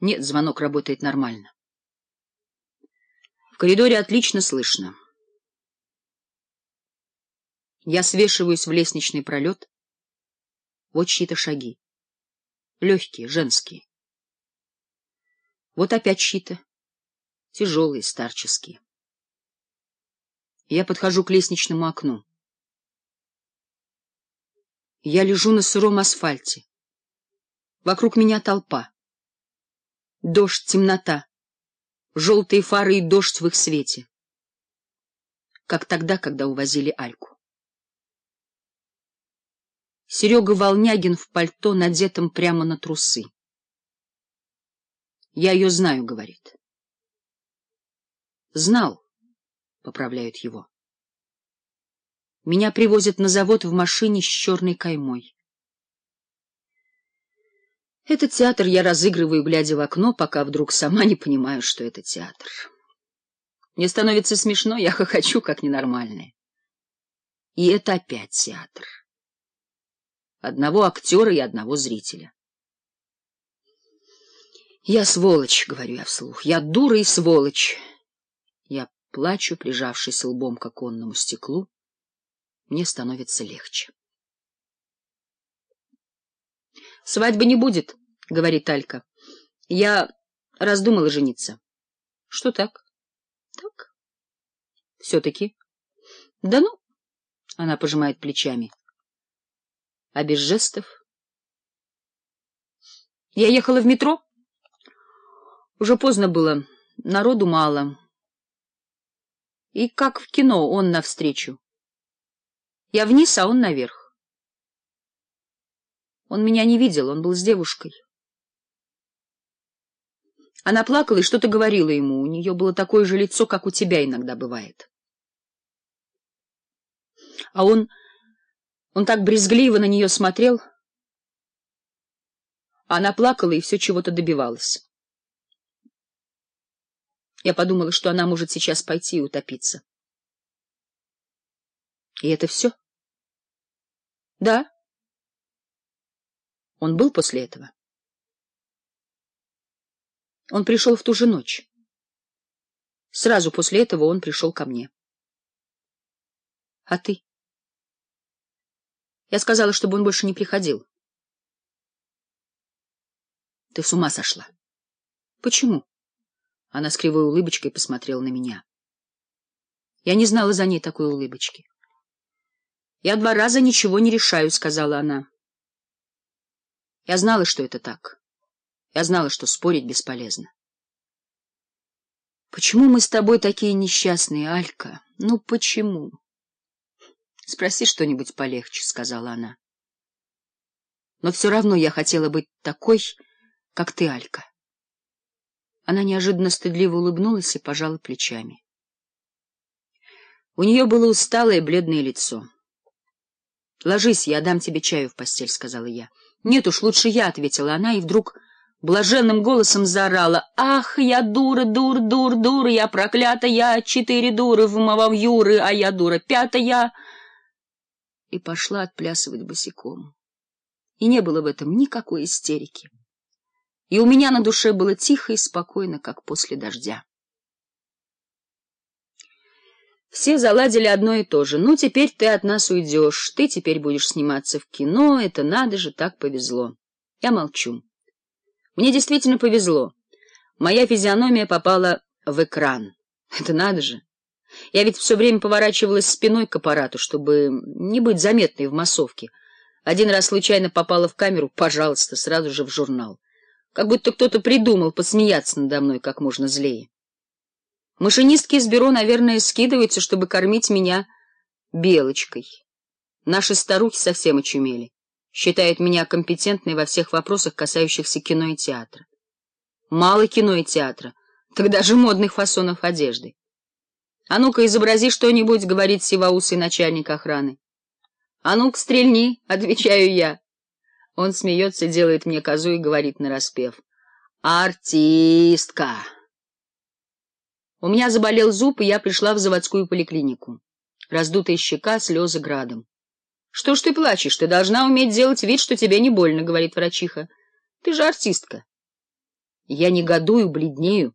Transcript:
Нет, звонок работает нормально. В коридоре отлично слышно. Я свешиваюсь в лестничный пролет. Вот чьи-то шаги. Легкие, женские. Вот опять чьи-то. Тяжелые, старческие. Я подхожу к лестничному окну. Я лежу на сыром асфальте. Вокруг меня толпа. Дождь, темнота. Желтые фары и дождь в их свете. Как тогда, когда увозили Альку. Серега Волнягин в пальто, надетом прямо на трусы. «Я ее знаю», — говорит. «Знал», — поправляют его. Меня привозят на завод в машине с черной каймой. Этот театр я разыгрываю, глядя в окно, пока вдруг сама не понимаю, что это театр. Мне становится смешно, я хохочу, как ненормальная. И это опять театр. Одного актера и одного зрителя. Я сволочь, — говорю я вслух, — я дура и сволочь. Я плачу, прижавшись лбом к оконному стеклу. Мне становится легче. Свадьбы не будет, — говорит Алька. Я раздумала жениться. Что так? Так. Все-таки. Да ну. Она пожимает плечами. А без жестов? Я ехала в метро. Уже поздно было, народу мало. И как в кино он навстречу. Я вниз, а он наверх. Он меня не видел, он был с девушкой. Она плакала и что-то говорила ему. У нее было такое же лицо, как у тебя иногда бывает. А он... он так брезгливо на нее смотрел. она плакала и все чего-то добивалась. Я подумала, что она может сейчас пойти и утопиться. И это все? Да. Он был после этого? Он пришел в ту же ночь. Сразу после этого он пришел ко мне. А ты? Я сказала, чтобы он больше не приходил. Ты с ума сошла. Почему? Она с кривой улыбочкой посмотрела на меня. Я не знала за ней такой улыбочки. Я два раза ничего не решаю, сказала она. Я знала, что это так. Я знала, что спорить бесполезно. Почему мы с тобой такие несчастные, Алька? Ну, почему? Спроси что-нибудь полегче, — сказала она. Но все равно я хотела быть такой, как ты, Алька. Она неожиданно стыдливо улыбнулась и пожала плечами. У нее было усталое бледное лицо. — Ложись, я дам тебе чаю в постель, — сказала я. Нет уж, лучше я, — ответила она, и вдруг блаженным голосом заорала. Ах, я дура, дур, дур, дур, я проклята, я четыре дуры в мовам Юры, а я дура пятая. И пошла отплясывать босиком. И не было в этом никакой истерики. И у меня на душе было тихо и спокойно, как после дождя. Все заладили одно и то же. Ну, теперь ты от нас уйдешь, ты теперь будешь сниматься в кино, это надо же, так повезло. Я молчу. Мне действительно повезло. Моя физиономия попала в экран. Это надо же. Я ведь все время поворачивалась спиной к аппарату, чтобы не быть заметной в массовке. Один раз случайно попала в камеру, пожалуйста, сразу же в журнал. Как будто кто-то придумал посмеяться надо мной как можно злее. Машинистки из бюро, наверное, скидываются, чтобы кормить меня белочкой. Наши старухи совсем очумели. Считают меня компетентной во всех вопросах, касающихся кино и театра. Мало кино и театра, тогда же модных фасонов одежды. А ну-ка, изобрази что-нибудь, — говорит сивоусый начальник охраны. А ну-ка, стрельни, — отвечаю я. Он смеется, делает мне козу и говорит нараспев. Артистка! У меня заболел зуб, и я пришла в заводскую поликлинику. Раздутая щека, слезы градом. — Что ж ты плачешь? Ты должна уметь делать вид, что тебе не больно, — говорит врачиха. — Ты же артистка. Я негодую, бледнею.